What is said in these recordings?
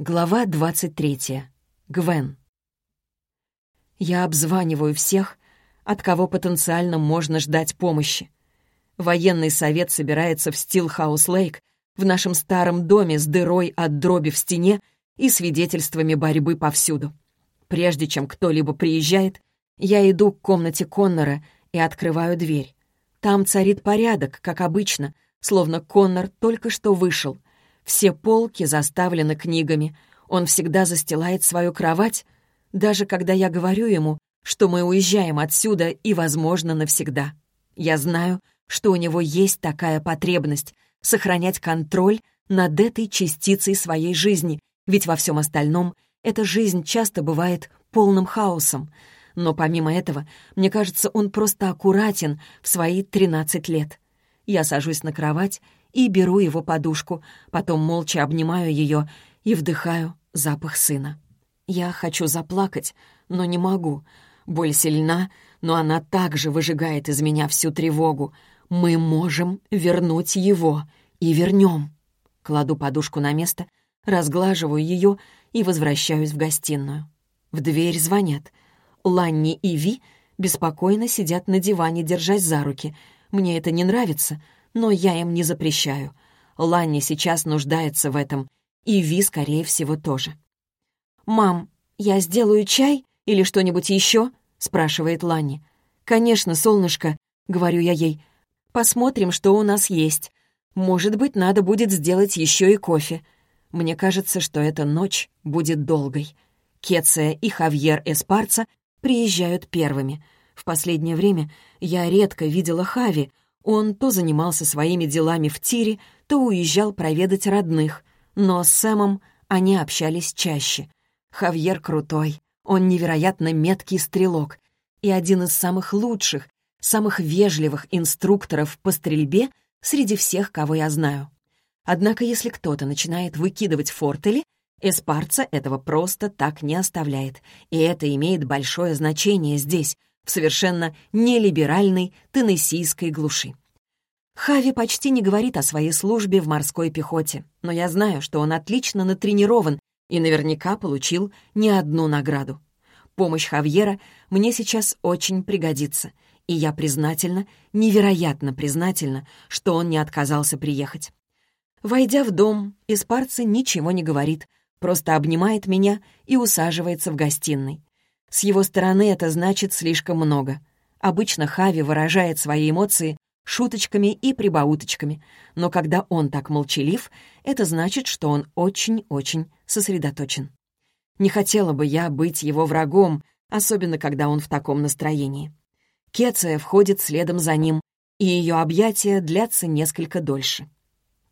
Глава 23. Гвен. Я обзваниваю всех, от кого потенциально можно ждать помощи. Военный совет собирается в Стилхаус-Лейк, в нашем старом доме с дырой от дроби в стене и свидетельствами борьбы повсюду. Прежде чем кто-либо приезжает, я иду к комнате Коннора и открываю дверь. Там царит порядок, как обычно, словно Коннор только что вышел — все полки заставлены книгами. Он всегда застилает свою кровать, даже когда я говорю ему, что мы уезжаем отсюда и, возможно, навсегда. Я знаю, что у него есть такая потребность — сохранять контроль над этой частицей своей жизни, ведь во всем остальном эта жизнь часто бывает полным хаосом. Но помимо этого, мне кажется, он просто аккуратен в свои 13 лет. Я сажусь на кровать и беру его подушку, потом молча обнимаю ее и вдыхаю запах сына. Я хочу заплакать, но не могу. Боль сильна, но она также выжигает из меня всю тревогу. Мы можем вернуть его и вернем. Кладу подушку на место, разглаживаю ее и возвращаюсь в гостиную. В дверь звонят. Ланни и Ви беспокойно сидят на диване, держась за руки. Мне это не нравится — но я им не запрещаю. Ланни сейчас нуждается в этом, и Ви, скорее всего, тоже. «Мам, я сделаю чай или что-нибудь еще?» — спрашивает Ланни. «Конечно, солнышко», — говорю я ей. «Посмотрим, что у нас есть. Может быть, надо будет сделать еще и кофе. Мне кажется, что эта ночь будет долгой. Кеция и Хавьер Эспарца приезжают первыми. В последнее время я редко видела Хави, он то занимался своими делами в тире, то уезжал проведать родных, но с Сэмом они общались чаще. Хавьер крутой, он невероятно меткий стрелок и один из самых лучших, самых вежливых инструкторов по стрельбе среди всех, кого я знаю. Однако если кто-то начинает выкидывать фортели, Эспарца этого просто так не оставляет, и это имеет большое значение здесь, в совершенно нелиберальной теннессийской глуши. Хави почти не говорит о своей службе в морской пехоте, но я знаю, что он отлично натренирован и наверняка получил не одну награду. Помощь Хавьера мне сейчас очень пригодится, и я признательна, невероятно признательна, что он не отказался приехать. Войдя в дом, Испарца ничего не говорит, просто обнимает меня и усаживается в гостиной. С его стороны это значит слишком много. Обычно Хави выражает свои эмоции шуточками и прибауточками, но когда он так молчалив, это значит, что он очень-очень сосредоточен. Не хотела бы я быть его врагом, особенно когда он в таком настроении. Кеция входит следом за ним, и ее объятия длятся несколько дольше.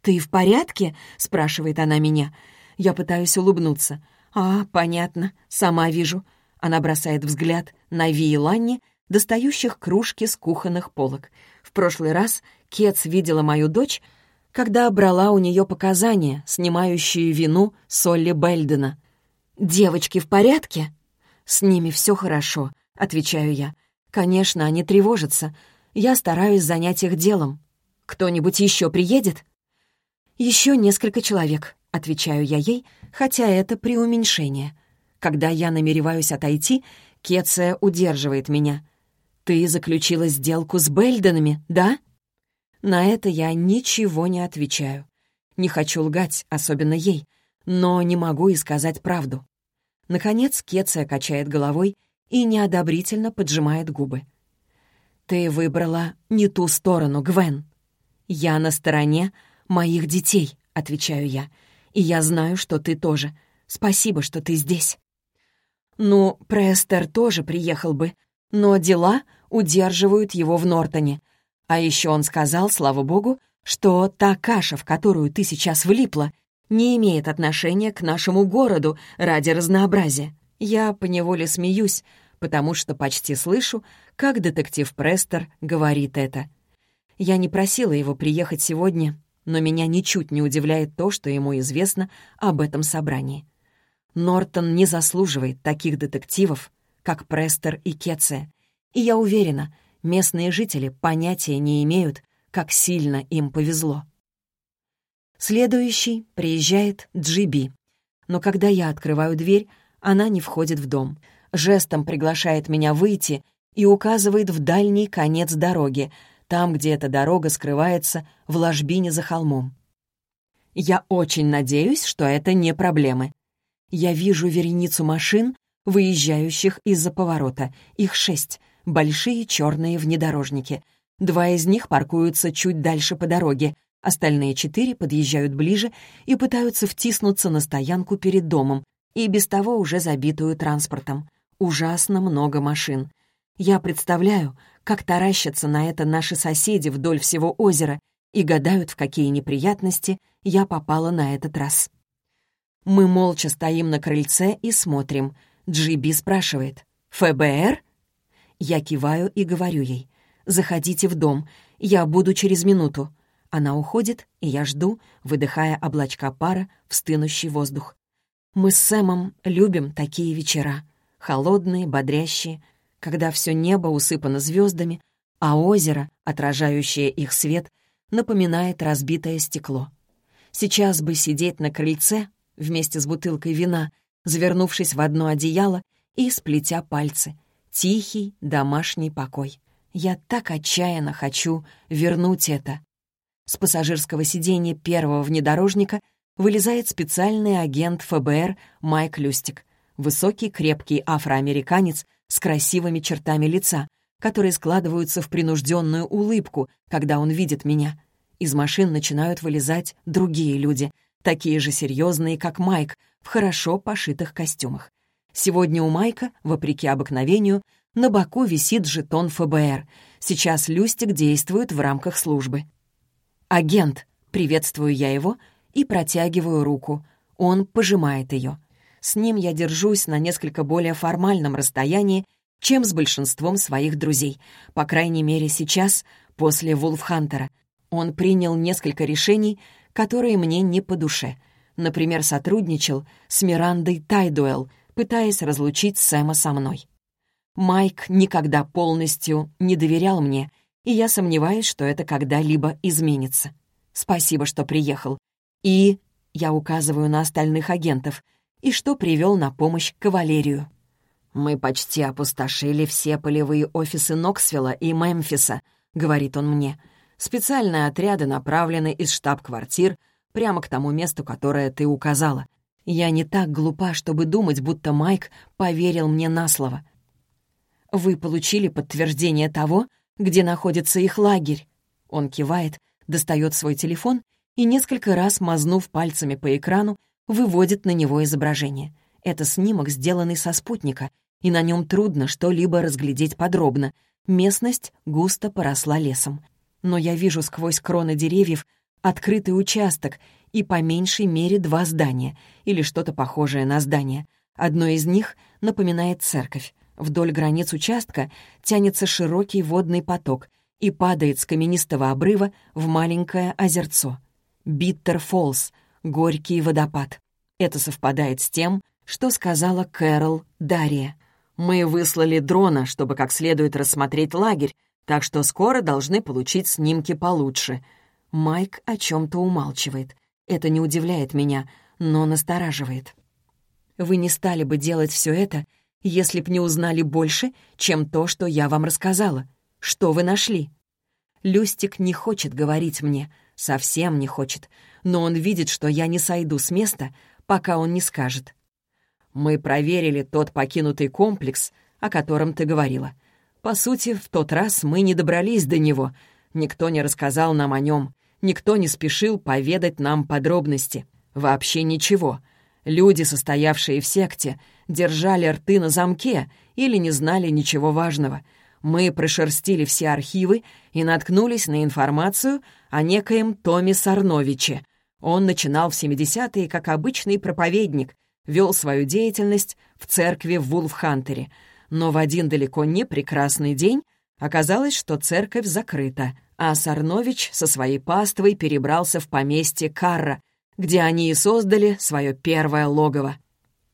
«Ты в порядке?» — спрашивает она меня. Я пытаюсь улыбнуться. «А, понятно, сама вижу. Она бросает взгляд на Ви и Ланни, достающих кружки с кухонных полок. В прошлый раз Кец видела мою дочь, когда брала у нее показания, снимающие вину Солли Бельдена. «Девочки в порядке?» «С ними все хорошо», — отвечаю я. «Конечно, они тревожатся. Я стараюсь занять их делом. Кто-нибудь еще приедет?» «Еще несколько человек», — отвечаю я ей, хотя это преуменьшение. Когда я намереваюсь отойти, Кеция удерживает меня. «Ты заключила сделку с Бельденами, да?» На это я ничего не отвечаю. Не хочу лгать, особенно ей, но не могу и сказать правду. Наконец Кеция качает головой и неодобрительно поджимает губы. «Ты выбрала не ту сторону, Гвен. Я на стороне моих детей», — отвечаю я. «И я знаю, что ты тоже. Спасибо, что ты здесь». Ну, Престер тоже приехал бы, но дела удерживают его в Нортоне. А еще он сказал, слава богу, что та каша, в которую ты сейчас влипла, не имеет отношения к нашему городу ради разнообразия. Я поневоле смеюсь, потому что почти слышу, как детектив Престер говорит это. Я не просила его приехать сегодня, но меня ничуть не удивляет то, что ему известно об этом собрании. Нортон не заслуживает таких детективов, как Престер и Кетция. И я уверена, местные жители понятия не имеют, как сильно им повезло. Следующий приезжает Джиби. Но когда я открываю дверь, она не входит в дом. Жестом приглашает меня выйти и указывает в дальний конец дороги, там, где эта дорога скрывается в ложбине за холмом. Я очень надеюсь, что это не проблемы. Я вижу вереницу машин, выезжающих из-за поворота. Их шесть. Большие черные внедорожники. Два из них паркуются чуть дальше по дороге. Остальные четыре подъезжают ближе и пытаются втиснуться на стоянку перед домом, и без того уже забитую транспортом. Ужасно много машин. Я представляю, как таращатся на это наши соседи вдоль всего озера и гадают, в какие неприятности я попала на этот раз. Мы молча стоим на крыльце и смотрим. Джиби спрашивает. «ФБР?» Я киваю и говорю ей. «Заходите в дом. Я буду через минуту». Она уходит, и я жду, выдыхая облачка пара в стынущий воздух. Мы с Сэмом любим такие вечера. Холодные, бодрящие, когда все небо усыпано звездами, а озеро, отражающее их свет, напоминает разбитое стекло. Сейчас бы сидеть на крыльце вместе с бутылкой вина, завернувшись в одно одеяло и сплетя пальцы. Тихий домашний покой. Я так отчаянно хочу вернуть это. С пассажирского сиденья первого внедорожника вылезает специальный агент ФБР Майк Люстик. Высокий, крепкий афроамериканец с красивыми чертами лица, которые складываются в принужденную улыбку, когда он видит меня. Из машин начинают вылезать другие люди, такие же серьезные, как Майк, в хорошо пошитых костюмах. Сегодня у Майка, вопреки обыкновению, на боку висит жетон ФБР. Сейчас Люстик действует в рамках службы. «Агент!» — приветствую я его и протягиваю руку. Он пожимает ее. С ним я держусь на несколько более формальном расстоянии, чем с большинством своих друзей. По крайней мере, сейчас, после Вулфхантера. Он принял несколько решений, которые мне не по душе. Например, сотрудничал с Мирандой Тайдуэлл, пытаясь разлучить Сэма со мной. Майк никогда полностью не доверял мне — и я сомневаюсь, что это когда-либо изменится. Спасибо, что приехал. И я указываю на остальных агентов, и что привел на помощь кавалерию. «Мы почти опустошили все полевые офисы Ноксвилла и Мемфиса», — говорит он мне. «Специальные отряды направлены из штаб-квартир прямо к тому месту, которое ты указала. Я не так глупа, чтобы думать, будто Майк поверил мне на слово. Вы получили подтверждение того, где находится их лагерь. Он кивает, достает свой телефон и, несколько раз мазнув пальцами по экрану, выводит на него изображение. Это снимок, сделанный со спутника, и на нем трудно что-либо разглядеть подробно. Местность густо поросла лесом. Но я вижу сквозь кроны деревьев открытый участок и по меньшей мере два здания или что-то похожее на здание. Одно из них напоминает церковь. Вдоль границ участка тянется широкий водный поток и падает с каменистого обрыва в маленькое озерцо. Биттер Фоллс — горький водопад. Это совпадает с тем, что сказала Кэрол Дарья. «Мы выслали дрона, чтобы как следует рассмотреть лагерь, так что скоро должны получить снимки получше». Майк о чем-то умалчивает. Это не удивляет меня, но настораживает. «Вы не стали бы делать все это, если б не узнали больше, чем то, что я вам рассказала. Что вы нашли?» Люстик не хочет говорить мне, совсем не хочет, но он видит, что я не сойду с места, пока он не скажет. «Мы проверили тот покинутый комплекс, о котором ты говорила. По сути, в тот раз мы не добрались до него. Никто не рассказал нам о нем, никто не спешил поведать нам подробности. Вообще ничего. Люди, состоявшие в секте, держали рты на замке или не знали ничего важного. Мы прошерстили все архивы и наткнулись на информацию о некоем Томе Сарновиче. Он начинал в 70-е как обычный проповедник, вел свою деятельность в церкви в Вулфхантере. Но в один далеко не прекрасный день оказалось, что церковь закрыта, а Сарнович со своей паствой перебрался в поместье Карра, где они и создали свое первое логово.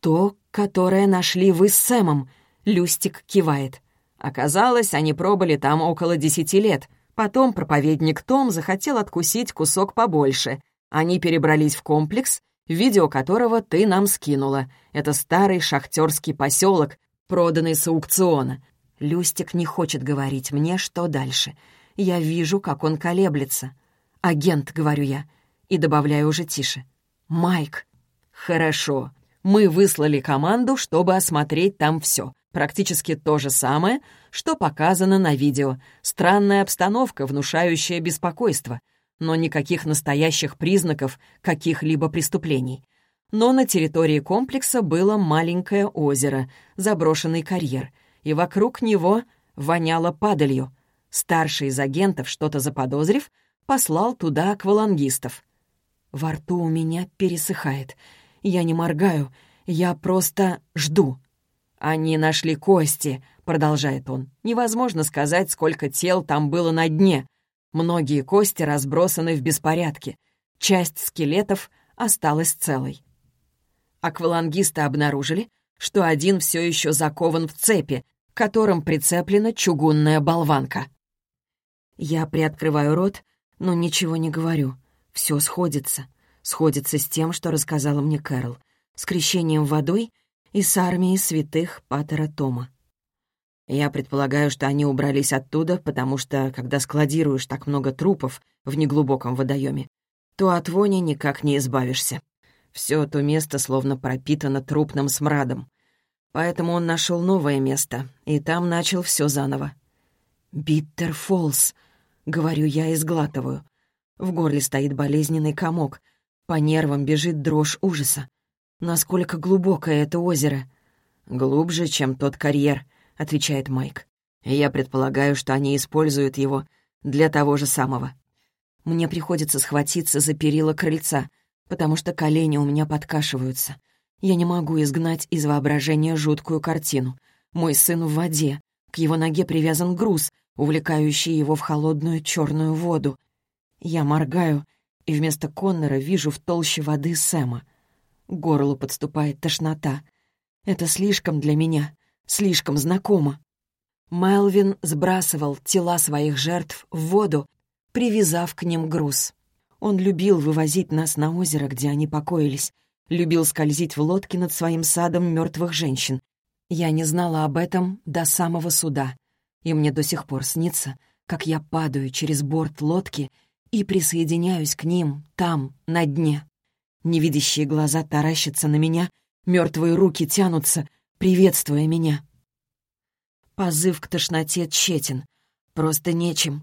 То, которое нашли вы с Сэмом, Люстик кивает. Оказалось, они пробыли там около десяти лет. Потом проповедник Том захотел откусить кусок побольше. Они перебрались в комплекс видео которого ты нам скинула. Это старый шахтерский поселок, проданный с аукциона. Люстик не хочет говорить мне, что дальше. Я вижу, как он колеблется. «Агент», — говорю я, и добавляю уже тише. «Майк». «Хорошо. Мы выслали команду, чтобы осмотреть там все. Практически то же самое, что показано на видео. Странная обстановка, внушающая беспокойство. Но никаких настоящих признаков каких-либо преступлений. Но на территории комплекса было маленькое озеро, заброшенный карьер, и вокруг него воняло падалью. Старший из агентов, что-то заподозрив, послал туда аквалангистов. Во рту у меня пересыхает. Я не моргаю, я просто жду. «Они нашли кости», — продолжает он. «Невозможно сказать, сколько тел там было на дне. Многие кости разбросаны в беспорядке. Часть скелетов осталась целой. Аквалангисты обнаружили, что один все еще закован в цепи, которым прицеплена чугунная болванка. Я приоткрываю рот, но ничего не говорю. Все сходится. Сходится с тем, что рассказала мне Кэрол. С крещением водой и с армией святых Патера Тома. Я предполагаю, что они убрались оттуда, потому что, когда складируешь так много трупов в неглубоком водоеме, то от вони никак не избавишься. Все то место словно пропитано трупным смрадом. Поэтому он нашел новое место, и там начал все заново. «Биттер Фолс», — говорю я и сглатываю. В горле стоит болезненный комок. По нервам бежит дрожь ужаса. Насколько глубокое это озеро? «Глубже, чем тот карьер», — отвечает Майк. «Я предполагаю, что они используют его для того же самого». Мне приходится схватиться за перила крыльца — потому что колени у меня подкашиваются. Я не могу изгнать из воображения жуткую картину. Мой сын в воде, к его ноге привязан груз, увлекающий его в холодную черную воду. Я моргаю, и вместо Коннора вижу в толще воды Сэма. К горлу подступает тошнота. Это слишком для меня, слишком знакомо. Мелвин сбрасывал тела своих жертв в воду, привязав к ним груз. Он любил вывозить нас на озеро, где они покоились, любил скользить в лодке над своим садом мертвых женщин. Я не знала об этом до самого суда, и мне до сих пор снится, как я падаю через борт лодки и присоединяюсь к ним там, на дне. Невидящие глаза таращатся на меня, мертвые руки тянутся, приветствуя меня. Позыв к тошноте тщетен, просто нечем.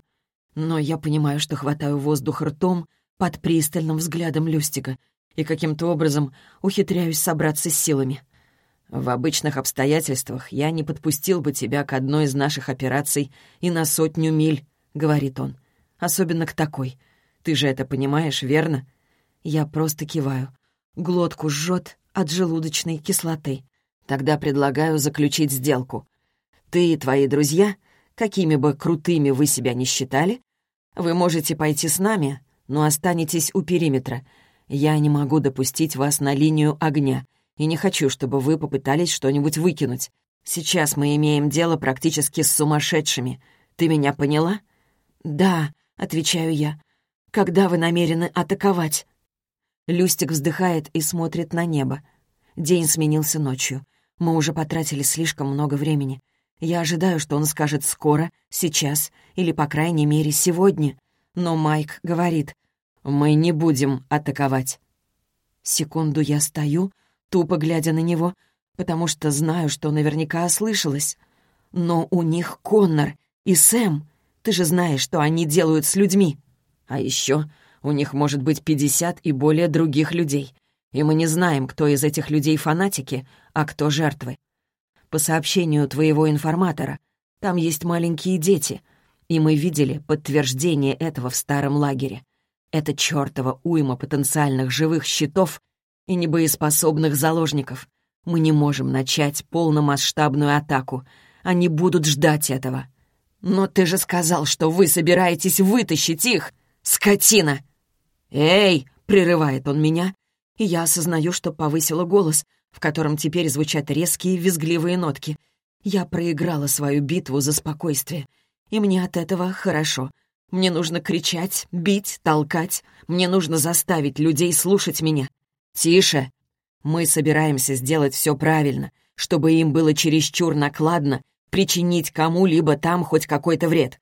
Но я понимаю, что хватаю воздух ртом — под пристальным взглядом Люстика и каким-то образом ухитряюсь собраться с силами. В обычных обстоятельствах я не подпустил бы тебя к одной из наших операций и на сотню миль, — говорит он. Особенно к такой. Ты же это понимаешь, верно? Я просто киваю. Глотку жжет от желудочной кислоты. Тогда предлагаю заключить сделку. Ты и твои друзья, какими бы крутыми вы себя ни считали, вы можете пойти с нами но останетесь у периметра. Я не могу допустить вас на линию огня и не хочу, чтобы вы попытались что-нибудь выкинуть. Сейчас мы имеем дело практически с сумасшедшими. Ты меня поняла?» «Да», — отвечаю я. «Когда вы намерены атаковать?» Люстик вздыхает и смотрит на небо. День сменился ночью. Мы уже потратили слишком много времени. Я ожидаю, что он скажет «скоро», «сейчас» или, по крайней мере, «сегодня». Но Майк говорит, «Мы не будем атаковать». Секунду я стою, тупо глядя на него, потому что знаю, что наверняка ослышалась. Но у них Коннор и Сэм. Ты же знаешь, что они делают с людьми. А еще у них может быть пятьдесят и более других людей. И мы не знаем, кто из этих людей фанатики, а кто жертвы. По сообщению твоего информатора, там есть маленькие дети, и мы видели подтверждение этого в старом лагере. Это чертова уйма потенциальных живых щитов и небоеспособных заложников. Мы не можем начать полномасштабную атаку. Они будут ждать этого. Но ты же сказал, что вы собираетесь вытащить их, скотина! «Эй!» — прерывает он меня, и я осознаю, что повысила голос, в котором теперь звучат резкие визгливые нотки. Я проиграла свою битву за спокойствие, и мне от этого хорошо. Мне нужно кричать, бить, толкать. Мне нужно заставить людей слушать меня. «Тише! Мы собираемся сделать все правильно, чтобы им было чересчур накладно причинить кому-либо там хоть какой-то вред.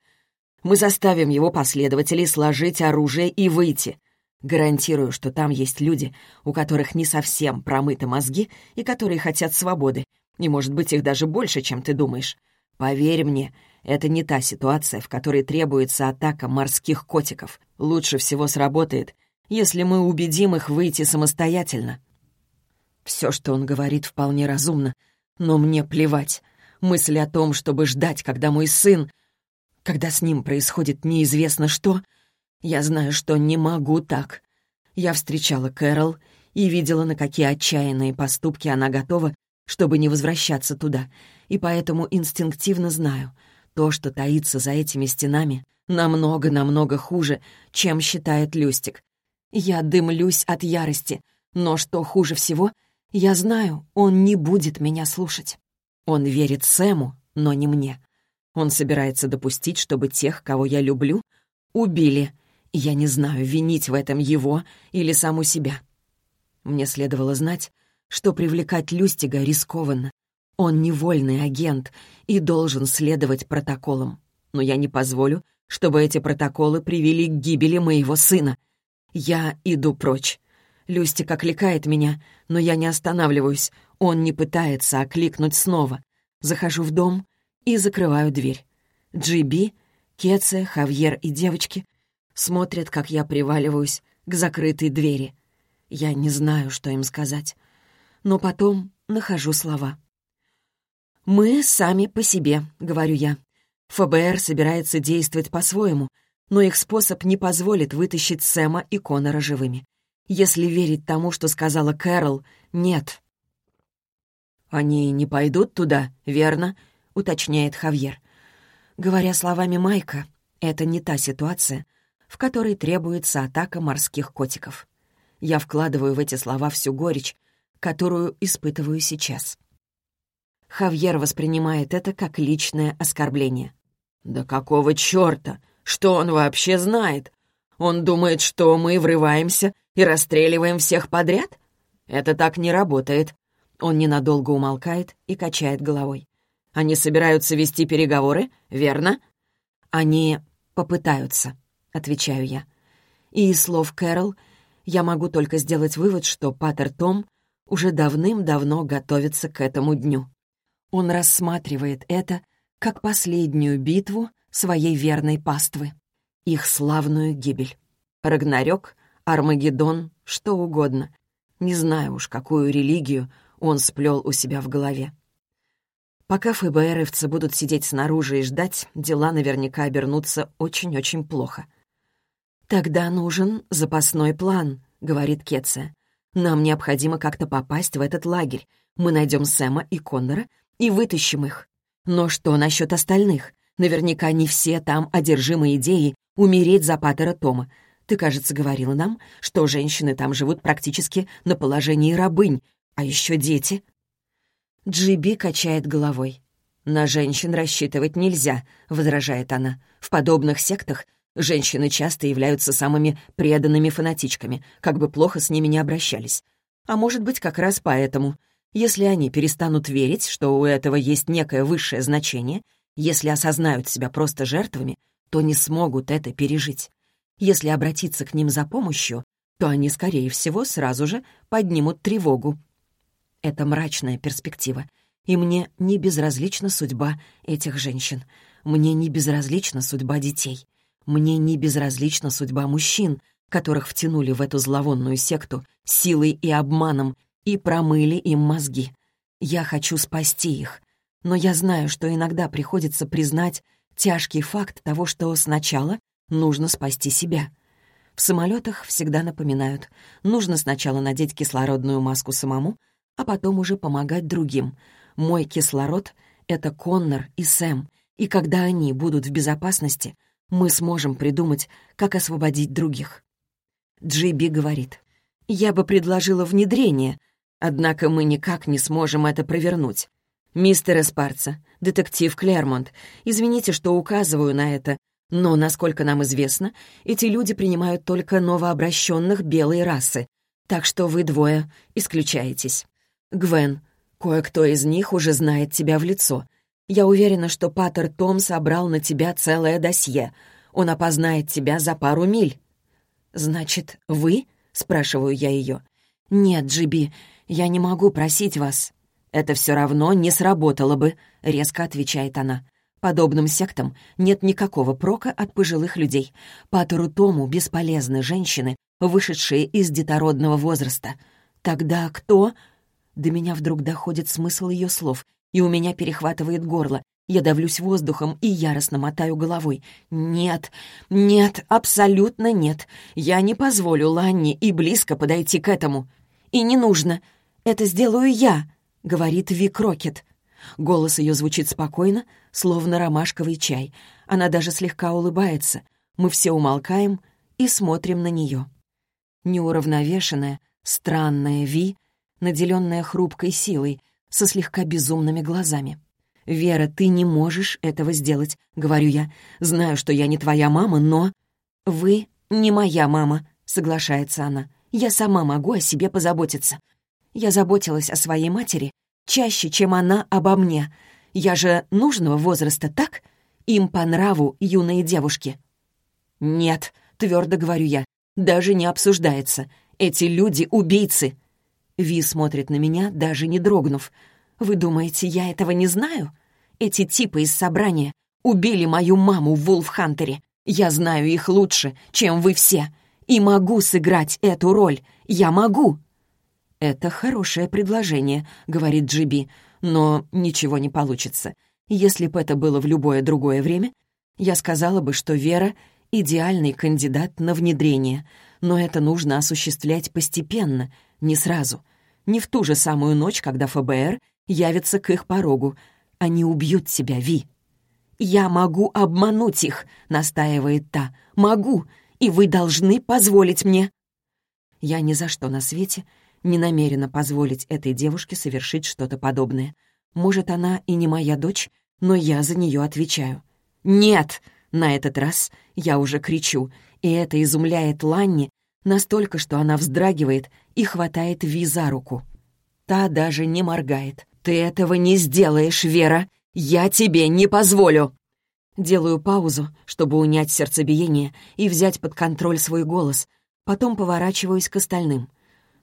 Мы заставим его последователей сложить оружие и выйти. Гарантирую, что там есть люди, у которых не совсем промыты мозги и которые хотят свободы. И, может быть, их даже больше, чем ты думаешь. Поверь мне, это не та ситуация, в которой требуется атака морских котиков. Лучше всего сработает, если мы убедим их выйти самостоятельно. Все, что он говорит, вполне разумно, но мне плевать. Мысль о том, чтобы ждать, когда мой сын... Когда с ним происходит неизвестно что, я знаю, что не могу так. Я встречала Кэрол и видела, на какие отчаянные поступки она готова, чтобы не возвращаться туда, и поэтому инстинктивно знаю, то, что таится за этими стенами, намного-намного хуже, чем считает Люстик. Я дымлюсь от ярости, но что хуже всего, я знаю, он не будет меня слушать. Он верит Сэму, но не мне. Он собирается допустить, чтобы тех, кого я люблю, убили — я не знаю, винить в этом его или саму себя. Мне следовало знать, что привлекать Люстига рискованно. Он невольный агент и должен следовать протоколам. Но я не позволю, чтобы эти протоколы привели к гибели моего сына. Я иду прочь. Люстик окликает меня, но я не останавливаюсь. Он не пытается окликнуть снова. Захожу в дом и закрываю дверь. Джиби, Кеце, Хавьер и девочки — смотрят, как я приваливаюсь к закрытой двери. Я не знаю, что им сказать, но потом нахожу слова. «Мы сами по себе», — говорю я. ФБР собирается действовать по-своему, но их способ не позволит вытащить Сэма и Конора живыми. Если верить тому, что сказала Кэрол, нет. «Они не пойдут туда, верно?» — уточняет Хавьер. Говоря словами Майка, это не та ситуация, в которой требуется атака морских котиков. Я вкладываю в эти слова всю горечь, которую испытываю сейчас. Хавьер воспринимает это как личное оскорбление. «Да какого черта? Что он вообще знает? Он думает, что мы врываемся и расстреливаем всех подряд? Это так не работает». Он ненадолго умолкает и качает головой. «Они собираются вести переговоры, верно?» «Они попытаются», — отвечаю я. И из слов Кэрол я могу только сделать вывод, что Паттер Том уже давным-давно готовится к этому дню. Он рассматривает это как последнюю битву своей верной паствы, их славную гибель. Рагнарёк, Армагеддон, что угодно. Не знаю уж, какую религию он сплел у себя в голове. Пока ФБРовцы будут сидеть снаружи и ждать, дела наверняка обернутся очень-очень плохо — «Тогда нужен запасной план», — говорит Кетце. «Нам необходимо как-то попасть в этот лагерь. Мы найдем Сэма и Коннора и вытащим их. Но что насчет остальных? Наверняка не все там одержимы идеей умереть за Паттера Тома. Ты, кажется, говорила нам, что женщины там живут практически на положении рабынь, а еще дети». Джиби качает головой. «На женщин рассчитывать нельзя», — возражает она. «В подобных сектах Женщины часто являются самыми преданными фанатичками, как бы плохо с ними не обращались. А может быть, как раз поэтому. Если они перестанут верить, что у этого есть некое высшее значение, если осознают себя просто жертвами, то не смогут это пережить. Если обратиться к ним за помощью, то они, скорее всего, сразу же поднимут тревогу. Это мрачная перспектива, и мне не безразлична судьба этих женщин. Мне не безразлична судьба детей. Мне не безразлична судьба мужчин, которых втянули в эту зловонную секту силой и обманом и промыли им мозги. Я хочу спасти их, но я знаю, что иногда приходится признать тяжкий факт того, что сначала нужно спасти себя. В самолетах всегда напоминают, нужно сначала надеть кислородную маску самому, а потом уже помогать другим. Мой кислород — это Коннор и Сэм, и когда они будут в безопасности — мы сможем придумать, как освободить других. Джиби говорит, «Я бы предложила внедрение, однако мы никак не сможем это провернуть. Мистер Эспарца, детектив Клермонт, извините, что указываю на это, но, насколько нам известно, эти люди принимают только новообращенных белой расы. Так что вы двое исключаетесь. Гвен, кое-кто из них уже знает тебя в лицо. Я уверена, что Паттер Том собрал на тебя целое досье. Он опознает тебя за пару миль». «Значит, вы?» — спрашиваю я ее. «Нет, Джиби, я не могу просить вас». «Это все равно не сработало бы», — резко отвечает она. Подобным сектам нет никакого прока от пожилых людей. Патеру Тому бесполезны женщины, вышедшие из детородного возраста. Тогда кто? До меня вдруг доходит смысл ее слов, и у меня перехватывает горло. Я давлюсь воздухом и яростно мотаю головой. «Нет, нет, абсолютно нет. Я не позволю Ланне и близко подойти к этому. И не нужно. Это сделаю я», — говорит Вик Рокет. Голос ее звучит спокойно, словно ромашковый чай. Она даже слегка улыбается. Мы все умолкаем и смотрим на нее. Неуравновешенная, странная Ви, наделенная хрупкой силой, со слегка безумными глазами. «Вера, ты не можешь этого сделать», — говорю я. «Знаю, что я не твоя мама, но...» «Вы не моя мама», — соглашается она. «Я сама могу о себе позаботиться. Я заботилась о своей матери чаще, чем она обо мне. Я же нужного возраста, так? Им по нраву юные девушки». «Нет», — твердо говорю я, — «даже не обсуждается. Эти люди — убийцы». Ви смотрит на меня, даже не дрогнув. «Вы думаете, я этого не знаю? Эти типы из собрания убили мою маму в Вулфхантере. Я знаю их лучше, чем вы все. И могу сыграть эту роль. Я могу!» «Это хорошее предложение», — говорит Джиби, «но ничего не получится. Если бы это было в любое другое время, я сказала бы, что Вера — идеальный кандидат на внедрение, но это нужно осуществлять постепенно, не сразу. Не в ту же самую ночь, когда ФБР явится к их порогу, они убьют тебя, Ви. «Я могу обмануть их», — настаивает та. «Могу, и вы должны позволить мне». Я ни за что на свете не намерена позволить этой девушке совершить что-то подобное. Может, она и не моя дочь, но я за нее отвечаю. «Нет!» На этот раз я уже кричу, и это изумляет Ланни настолько, что она вздрагивает и хватает Ви за руку. Та даже не моргает. «Ты этого не сделаешь, Вера! Я тебе не позволю!» Делаю паузу, чтобы унять сердцебиение и взять под контроль свой голос. Потом поворачиваюсь к остальным.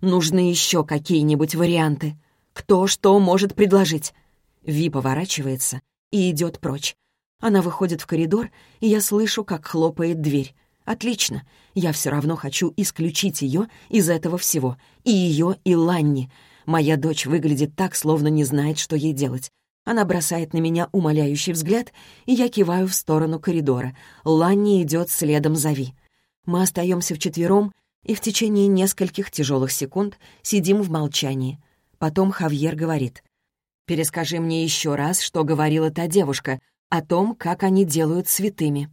Нужны еще какие-нибудь варианты. Кто что может предложить? Ви поворачивается и идет прочь. Она выходит в коридор, и я слышу, как хлопает дверь. Отлично. Я все равно хочу исключить ее из этого всего. И ее, и Ланни. Моя дочь выглядит так, словно не знает, что ей делать. Она бросает на меня умоляющий взгляд, и я киваю в сторону коридора. Ланни идет следом за Ви. Мы остаемся вчетвером, и в течение нескольких тяжелых секунд сидим в молчании. Потом Хавьер говорит. «Перескажи мне еще раз, что говорила та девушка, о том, как они делают святыми».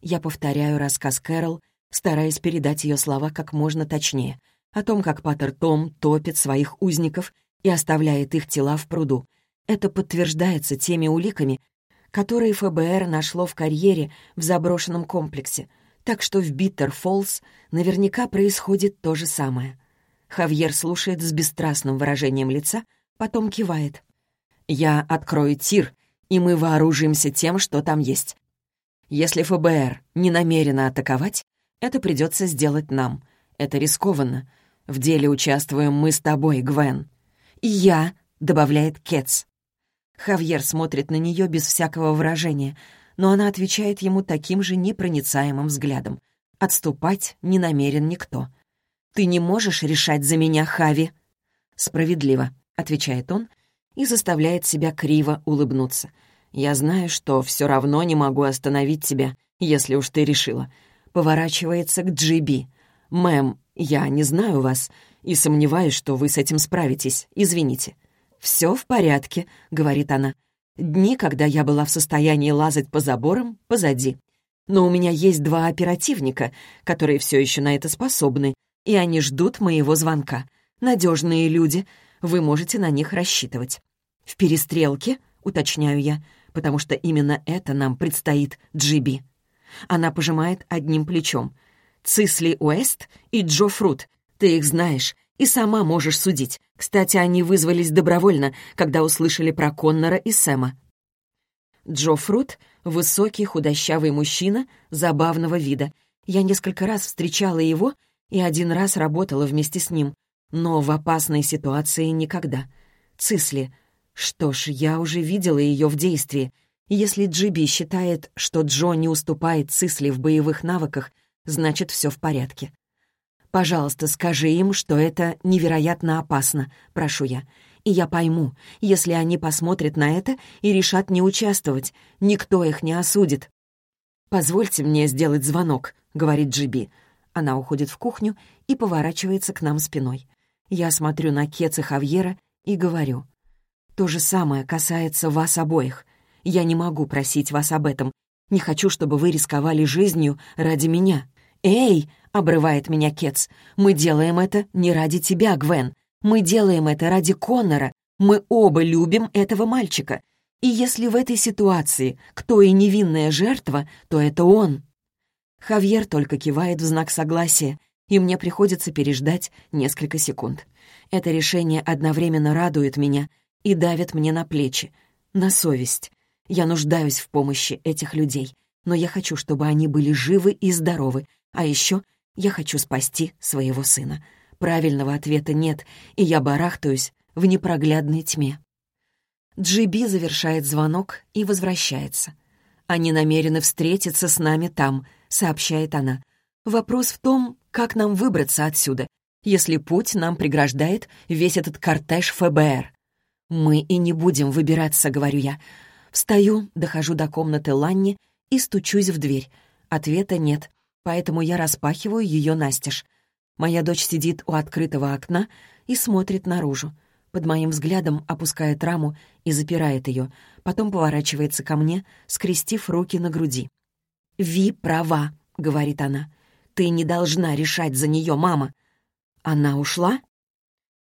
Я повторяю рассказ Кэрол, стараясь передать ее слова как можно точнее — о том, как Паттер Том топит своих узников и оставляет их тела в пруду. Это подтверждается теми уликами, которые ФБР нашло в карьере в заброшенном комплексе, так что в Биттер-Фоллс наверняка происходит то же самое. Хавьер слушает с бесстрастным выражением лица, потом кивает. «Я открою тир, и мы вооружимся тем, что там есть. Если ФБР не намерено атаковать, это придется сделать нам. Это рискованно, в деле участвуем мы с тобой, Гвен». «И я», — добавляет Кетс. Хавьер смотрит на нее без всякого выражения, но она отвечает ему таким же непроницаемым взглядом. Отступать не намерен никто. «Ты не можешь решать за меня, Хави?» «Справедливо», — отвечает он и заставляет себя криво улыбнуться. «Я знаю, что все равно не могу остановить тебя, если уж ты решила». Поворачивается к Джиби. «Мэм, «Я не знаю вас и сомневаюсь, что вы с этим справитесь. Извините». «Все в порядке», — говорит она. «Дни, когда я была в состоянии лазать по заборам, позади. Но у меня есть два оперативника, которые все еще на это способны, и они ждут моего звонка. Надежные люди, вы можете на них рассчитывать». «В перестрелке?» — уточняю я, потому что именно это нам предстоит, Джиби. Она пожимает одним плечом — Цисли Уэст и Джо Фрут. Ты их знаешь и сама можешь судить. Кстати, они вызвались добровольно, когда услышали про Коннора и Сэма. Джо Фрут — высокий худощавый мужчина забавного вида. Я несколько раз встречала его и один раз работала вместе с ним, но в опасной ситуации никогда. Цисли. Что ж, я уже видела ее в действии. Если Джиби считает, что Джо не уступает Цисли в боевых навыках, значит, все в порядке. «Пожалуйста, скажи им, что это невероятно опасно», — прошу я. «И я пойму, если они посмотрят на это и решат не участвовать, никто их не осудит». «Позвольте мне сделать звонок», — говорит Джиби. Она уходит в кухню и поворачивается к нам спиной. Я смотрю на Кеца Хавьера и говорю. «То же самое касается вас обоих. Я не могу просить вас об этом. Не хочу, чтобы вы рисковали жизнью ради меня». «Эй!» — обрывает меня Кец. «Мы делаем это не ради тебя, Гвен. Мы делаем это ради Коннора. Мы оба любим этого мальчика. И если в этой ситуации кто и невинная жертва, то это он». Хавьер только кивает в знак согласия, и мне приходится переждать несколько секунд. Это решение одновременно радует меня и давит мне на плечи, на совесть. Я нуждаюсь в помощи этих людей, но я хочу, чтобы они были живы и здоровы, а еще я хочу спасти своего сына. Правильного ответа нет, и я барахтаюсь в непроглядной тьме. Джиби завершает звонок и возвращается. «Они намерены встретиться с нами там», — сообщает она. «Вопрос в том, как нам выбраться отсюда, если путь нам преграждает весь этот кортеж ФБР? Мы и не будем выбираться, говорю я. Встаю, дохожу до комнаты Ланни и стучусь в дверь. Ответа нет, поэтому я распахиваю ее настежь. Моя дочь сидит у открытого окна и смотрит наружу. Под моим взглядом опускает раму и запирает ее, потом поворачивается ко мне, скрестив руки на груди. «Ви права», — говорит она. «Ты не должна решать за нее, мама». «Она ушла?»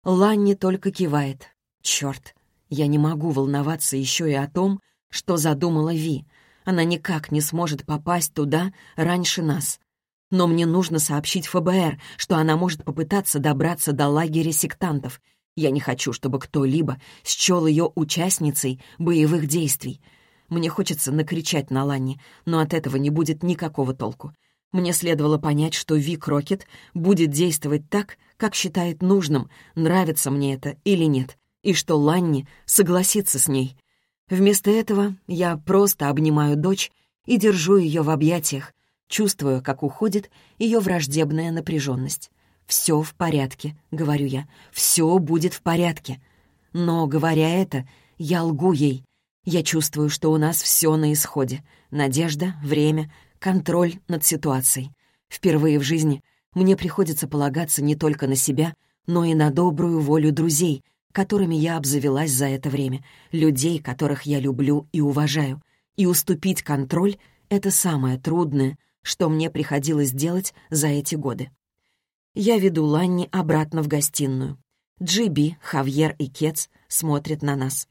Ланни только кивает. «Черт, я не могу волноваться еще и о том, что задумала Ви. Она никак не сможет попасть туда раньше нас. Но мне нужно сообщить ФБР, что она может попытаться добраться до лагеря сектантов. Я не хочу, чтобы кто-либо счел ее участницей боевых действий. Мне хочется накричать на Ланни, но от этого не будет никакого толку. Мне следовало понять, что Вик Рокет будет действовать так, как считает нужным, нравится мне это или нет, и что Ланни согласится с ней. Вместо этого я просто обнимаю дочь и держу ее в объятиях, чувствую, как уходит ее враждебная напряженность. «Все в порядке», — говорю я, — «все будет в порядке». Но, говоря это, я лгу ей. Я чувствую, что у нас все на исходе. Надежда, время, контроль над ситуацией. Впервые в жизни мне приходится полагаться не только на себя, но и на добрую волю друзей, которыми я обзавелась за это время, людей, которых я люблю и уважаю. И уступить контроль — это самое трудное, что мне приходилось делать за эти годы. Я веду Ланни обратно в гостиную. Джиби, Хавьер и Кец смотрят на нас.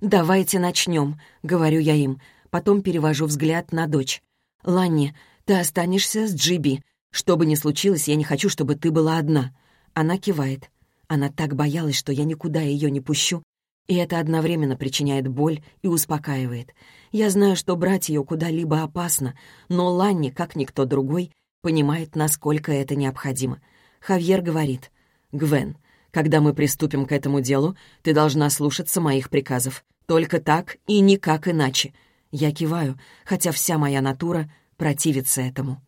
«Давайте начнем», — говорю я им, потом перевожу взгляд на дочь. «Ланни, ты останешься с Джиби. Что бы ни случилось, я не хочу, чтобы ты была одна». Она кивает. Она так боялась, что я никуда ее не пущу, и это одновременно причиняет боль и успокаивает. Я знаю, что брать ее куда-либо опасно, но Ланни, как никто другой, понимает, насколько это необходимо. Хавьер говорит, «Гвен, когда мы приступим к этому делу, ты должна слушаться моих приказов. Только так и никак иначе. Я киваю, хотя вся моя натура противится этому.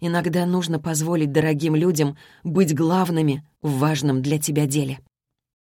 Иногда нужно позволить дорогим людям быть главными в важном для тебя деле.